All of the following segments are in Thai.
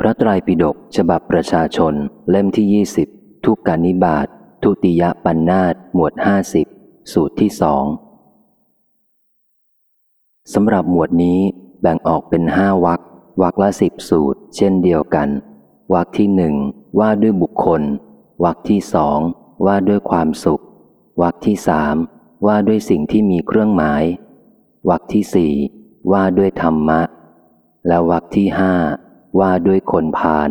พระไตรปิฎกฉบับประชาชนเล่มที่ยี่สิบทุกกานิบาตทุติยปันนาตหมวดห้าสิบสูตรที่สองสำหรับหมวดนี้แบ่งออกเป็นห้าวักวักละสิบสูตร เช่นเดียวกัน วักที่หนึ่งว่าด้วยบุคคล วักที่สองว่าด้วยความสุข วักที่สามว่าด้วยสิ่งที่มีเครื่องหมาย วักที่สี่ว่าด้วยธรรมะ และวักที่ห้า ว่าด้วยคนพาล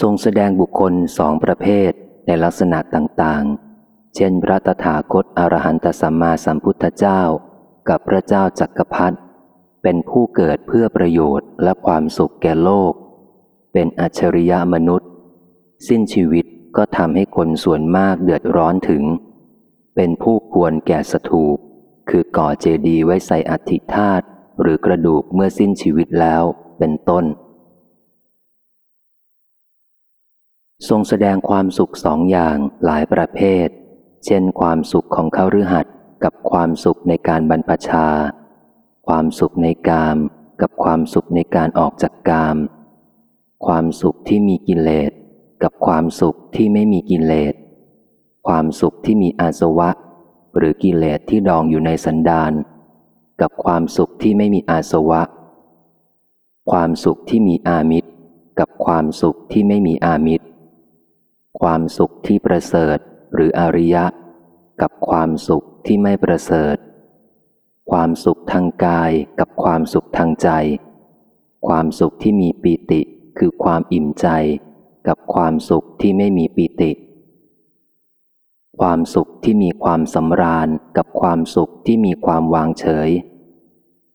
ทรงแสดงบุคคลสองประเภทในลักษณะต่างๆ เช่น พระตถาคตอรหันตสัมมาสัมพุทธเจ้า กับพระเจ้าจักรพรรดิเป็นผู้เกิดเพื่อประโยชน์และความสุขแก่โลก เป็นอัจฉริยะมนุษย์ สิ้นชีวิตก็ทำให้คนส่วนมากเดือดร้อนถึง เป็นผู้ควรแก่สถูปคือก่อเจดีย์ไว้ใส่อัฐิธาตุ หรือกระดูกเมื่อสิ้นชีวิตแล้วเป็นต้น ทรงแสดงความสุขสองอย่างหลายประเภท เช่นความสุขของเขาฤหัสกับความสุขในการบรรพชา ความสุขในกามกับความสุขในการออกจากกาม ความสุขที่มีกิเลสกับความสุขที่ไม่มีกิเลส ความสุขที่มีอาสวะ หรือกิเลสที่ดองอยู่ในสันดาน กับความสุขที่ไม่มีอาสวะ ความสุขที่มีอามิตร กับความสุขที่ไม่มีอามิตร ความสุขที่ประเสริฐหรืออริยะ กับความสุขที่ไม่ประเสริฐ ความสุขทางกายกับความสุขทางใจ ความสุขที่มีปีติคือความอิ่มใจ กับความสุขที่ไม่มีปีติ ความสุขที่มีความสำราญกับความสุขที่มีความวางเฉย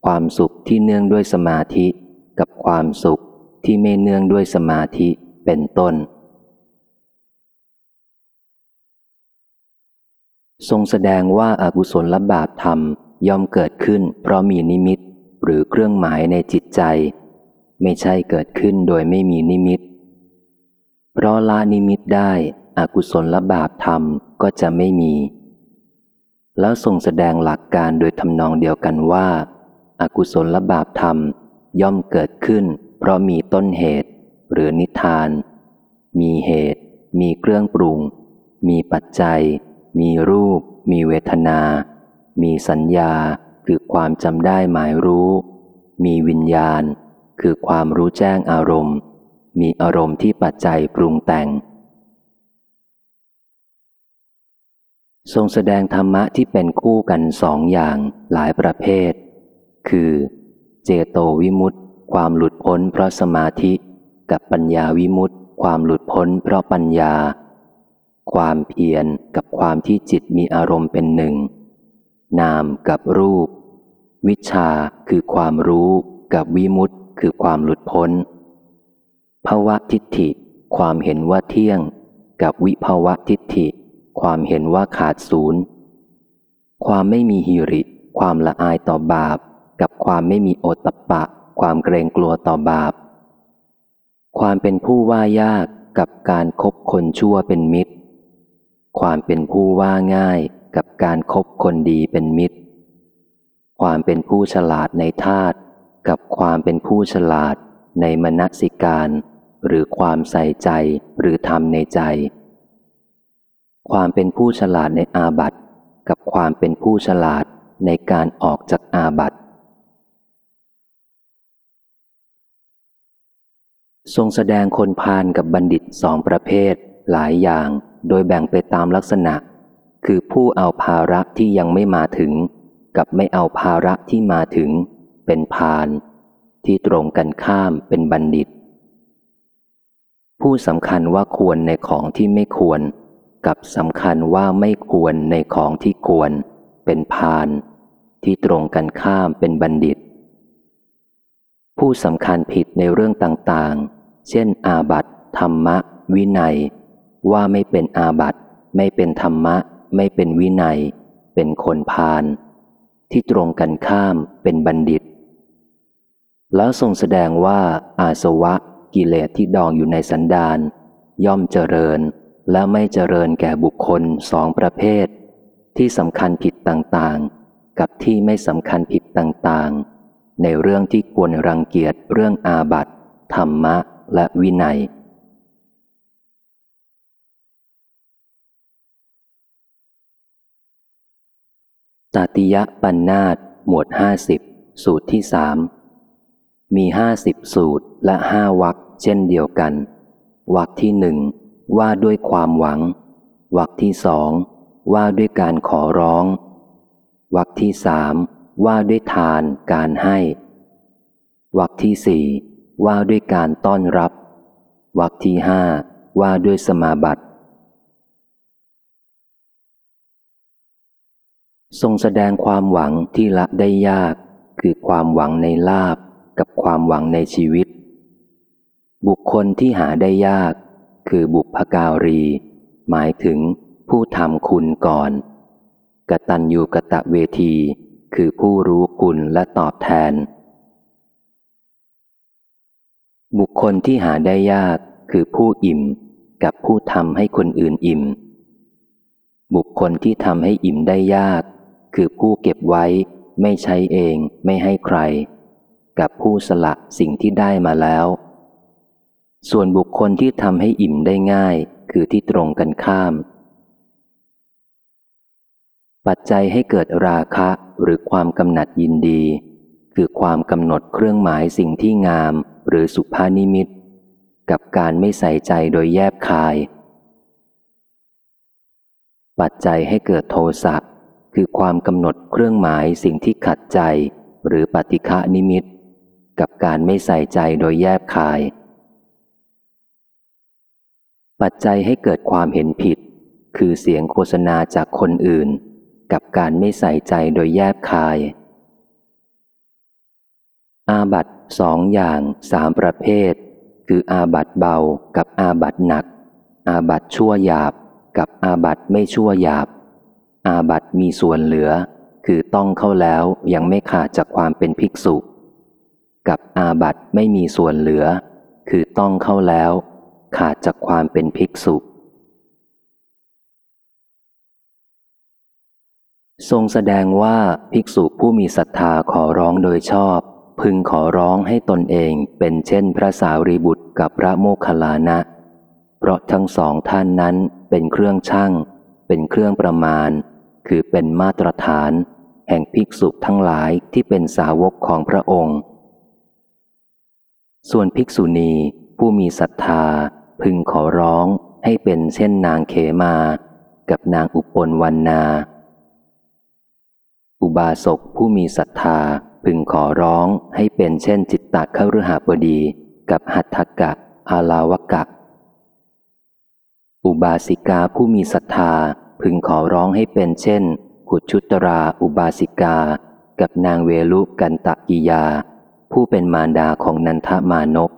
ความสุขที่เนื่องด้วยสมาธิ กับความสุขที่ไม่เนื่องด้วยสมาธิเป็นต้น ทรงแสดงว่าอากุศลบาปธรรมย่อมเกิดขึ้น เพราะมีนิมิตหรือเครื่องหมายในจิตใจ ไม่ใช่เกิดขึ้นโดยไม่มีนิมิต เพราะละนิมิตได้ อกุศลละบาปธรรมก็จะไม่มี แล้วทรงแสดงหลักการโดยทำนองเดียวกันว่าอากุศลละบาปธรรมย่อมเกิดขึ้น เพราะมีต้นเหตุ หรือนิทาน มีเหตุ มีเครื่องปรุง มีปัจจัย มีรูป มีเวทนา มีสัญญาคือความจำได้หมายรู้ มีวิญญาณ คือความรู้แจ้งอารมณ์ มีอารมณ์ที่ปัจจัยปรุงแต่ง ทรงแสดงธรรมะที่เป็นคู่กันสองอย่างหลายประเภท คือ เจโตวิมุตติความหลุดพ้นเพราะสมาธิ กับปัญญาวิมุตติความหลุดพ้นเพราะปัญญา ความเพียรกับความที่จิตมีอารมณ์เป็นหนึ่ง นามกับรูป วิชาคือความรู้กับวิมุตติคือความหลุดพ้นภาวะทิฏฐิ ความเห็นว่าเที่ยง กับวิภาวะทิฏฐิ ความเห็นว่าขาดศูนย์ ความไม่มีหิริ ความละอายต่อบาป กับความไม่มีโอตปะ ความเกรงกลัวต่อบาป ความเป็นผู้ว่ายากกับการครบคนชั่วเป็นมิตร ความเป็นผู้ว่าง่ายกับการครบคนดีเป็นมิตร ความเป็นผู้ฉลาดในธาตุกับความเป็นผู้ฉลาดในมณสิการ หรือความใส่ใจหรือธรรมในใจ ความเป็นผู้ฉลาดในอาบัติกับความเป็นผู้ฉลาดในการออกจากอาบัติทรงแสดงคนพาลกับบัณฑิตสองประเภท หลายอย่างโดยแบ่งไปตามลักษณะ คือผู้เอาภาระที่ยังไม่มาถึง กับไม่เอาภาระที่มาถึง เป็นพาลที่ตรงกันข้ามเป็นบัณฑิต ผู้สำคัญว่าควรในของที่ไม่ควร กับสำคัญว่าไม่ควรในของที่ควร เป็นพาลที่ตรงกันข้ามเป็นบัณฑิต ผู้สำคัญผิดในเรื่องต่างๆ เช่น อาบัตธรรมะ วินัย ว่าไม่เป็นอาบัตไม่เป็นธรรมะ ไม่เป็นวินัย เป็นคนพาลที่ตรงกันข้ามเป็นบัณฑิต แล้วทรงแสดงว่าอาสวะกิเลสที่ดองอยู่ในสันดานย่อมเจริญ และไม่เจริญแก่บุคคลสองประเภท ที่สำคัญผิดต่างๆ กับที่ไม่สำคัญผิดต่างๆ ในเรื่องที่ควรรังเกียจเรื่องอาบัตธรรมะและวินัยตาติยะปัญนาตหมวดห้าสิบสูตรที่สามมีห้าสิบสูตรและห้าวักเช่นเดียวกัน วักที่หนึ่ง ว่าด้วยความหวัง วักที่สองว่าด้วยการขอร้อง วักที่สามว่าด้วยทานการให้ วักที่สี่ว่าด้วยการต้อนรับ วักที่ห้าว่าด้วยสมาบัติ ทรงแสดงความหวังที่ละได้ยาก คือความหวังในลาบกับความหวังในชีวิต บุคคลที่หาได้ยาก คือบุพการี หมายถึงผู้ทำคุณก่อน กตัญญูกะตะเวที คือผู้รู้คุณและตอบแทน บุคคลที่หาได้ยากคือผู้อิ่มกับผู้ทำให้คนอื่นอิ่ม บุคคลที่ทำให้อิ่มได้ยาก คือผู้เก็บไว้ไม่ใช้เองไม่ให้ใคร กับผู้สละสิ่งที่ได้มาแล้ว ส่วนบุคคลที่ทำให้อิ่มได้ง่าย คือที่ตรงกันข้าม ปัจจัยให้เกิดราคะหรือความกำหนัดยินดี คือความกำหนดเครื่องหมายสิ่งที่งามหรือสุภานิมิต กับการไม่ใส่ใจโดยแยบคาย ปัจจัยให้เกิดโทสะคือความกำหนดเครื่องหมายสิ่งที่ขัดใจ หรือปฏิฆะนิมิต กับการไม่ใส่ใจโดยแยบคาย ปัจจัยให้เกิดความเห็นผิด คือเสียงโฆษณาจากคนอื่น กับการไม่ใส่ใจโดยแยบคาย อาบัตสองอย่างสามประเภท คืออาบัตเบากับอาบัตหนัก อาบัตชั่วหยาบ กับอาบัตไม่ชั่วหยาบ อาบัตมีส่วนเหลือ คือต้องเข้าแล้วยังไม่ขาดจากความเป็นภิกษุ กับอาบัตไม่มีส่วนเหลือ คือต้องเข้าแล้ว ขาดจากความเป็นภิกษุ ทรงแสดงว่าภิกษุผู้มีศรัทธาขอร้องโดยชอบ พึงขอร้องให้ตนเองเป็นเช่นพระสาวรีบุตรกับพระโมคคัลลานะ เพราะทั้งสองท่านนั้นเป็นเครื่องช่างเป็นเครื่องประมาณ คือเป็นมาตรฐาน แห่งภิกษุทั้งหลายที่เป็นสาวกของพระองค์ ส่วนภิกษุณีผู้มีศรัทธา พึงขอร้องให้เป็นเช่นนางเขมา กับนางอุปนวันนา อุบาสกผู้มีศรัทธาพึงขอร้องให้เป็นเช่นจิตตะเข้าฤหบดี กับหัตถกะอาลาวกะ อุบาสิกาผู้มีศรัทธาพึงขอร้องให้เป็นเช่น กุชุตราอุบาสิกา กับนางเวลุกันตะกิยา ผู้เป็นมารดาของนันทมานพ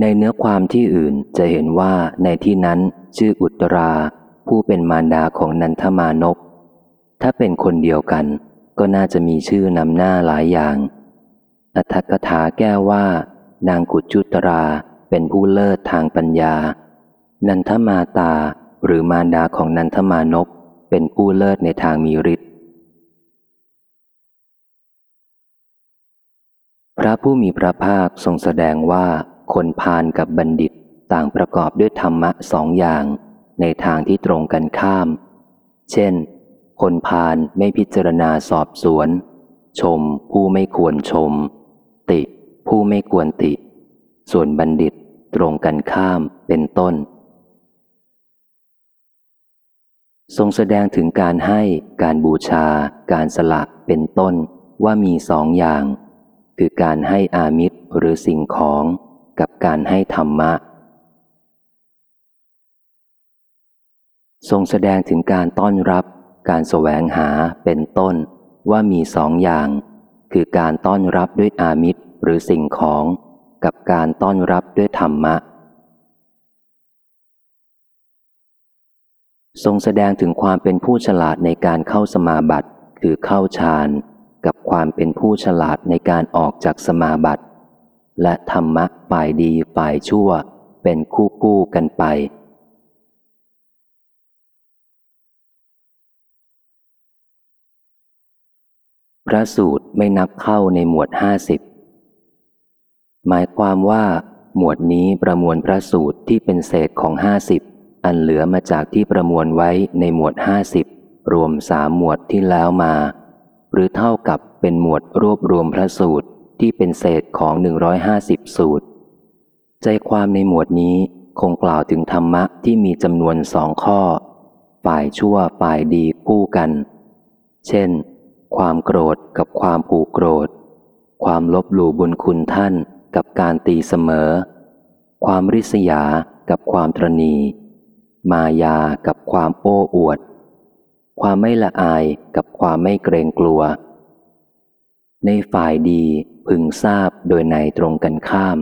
ในเนื้อความที่อื่นจะเห็นว่าในที่นั้นชื่ออุตรา ผู้เป็นมารดาของนันทมานพถ้าเป็นคนเดียวกัน ก็น่าจะมีชื่อนำหน้าหลายอย่าง อัตถกถาแก้ว่า นางกุจุตราเป็นผู้เลิศทางปัญญา นันทมาตาหรือมารดาของนันทมานพเป็นผู้เลิศในทางมีฤทธิ์พระผู้มีพระภาคทรงแสดงว่า คนพาลกับบัณฑิตต่างประกอบด้วยธรรมะสองอย่างในทางที่ตรงกันข้าม เช่น คนพาลไม่พิจารณาสอบสวน ชมผู้ไม่ควรชม ติผู้ไม่ควรติ ส่วนบัณฑิตตรงกันข้ามเป็นต้น ทรงแสดงถึงการให้การบูชา การสละเป็นต้นว่ามีสองอย่าง คือการให้อามิตรหรือสิ่งของ กับการให้ธรรมะ ทรงแสดงถึงการต้อนรับ การแสวงหาเป็นต้นว่ามีสองอย่าง คือการต้อนรับด้วยอามิตรหรือสิ่งของ กับการต้อนรับด้วยธรรมะ ทรงแสดงถึงความเป็นผู้ฉลาดในการเข้าสมาบัติคือเข้าฌานกับความเป็นผู้ฉลาดในการออกจากสมาบัติ และธรรมะฝ่ายดีฝ่ายชั่วเป็นคู่กู้กันไป พระสูตรไม่นับเข้าในหมวดห้าสิบหมายความว่าหมวดนี้ประมวลพระสูตรที่เป็นเศษของห้าสิบอันเหลือมาจากที่ประมวลไว้ในหมวดห้าสิบรวมสามหมวดที่แล้วมา หรือเท่ากับเป็นหมวดรวบรวมพระสูตร ที่เป็นเศษของหนึ่งร้อยห้าสิบสูตร ใจความในหมวดนี้คงกล่าวถึงธรรมะที่มีจำนวนสองข้อ ฝ่ายชั่วฝ่ายดีคู่กัน เช่น ความโกรธกับความผูกโกรธ ความลบหลู่บุญคุณท่านกับการตีเสมอ ความริษยากับความตรณี มายากับความโอ้อวด ความไม่ละอายกับความไม่เกรงกลัว ในฝ่ายดีพึงทราบโดยในตรงกันข้าม